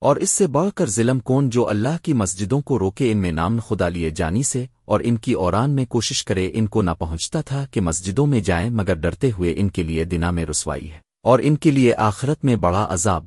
اور اس سے بڑھ کر ظلم کون جو اللہ کی مسجدوں کو روکے ان میں نام خدا لیے جانی سے اور ان کی اوران میں کوشش کرے ان کو نہ پہنچتا تھا کہ مسجدوں میں جائیں مگر ڈرتے ہوئے ان کے لیے دنا میں رسوائی ہے اور ان کے لیے آخرت میں بڑا عذاب۔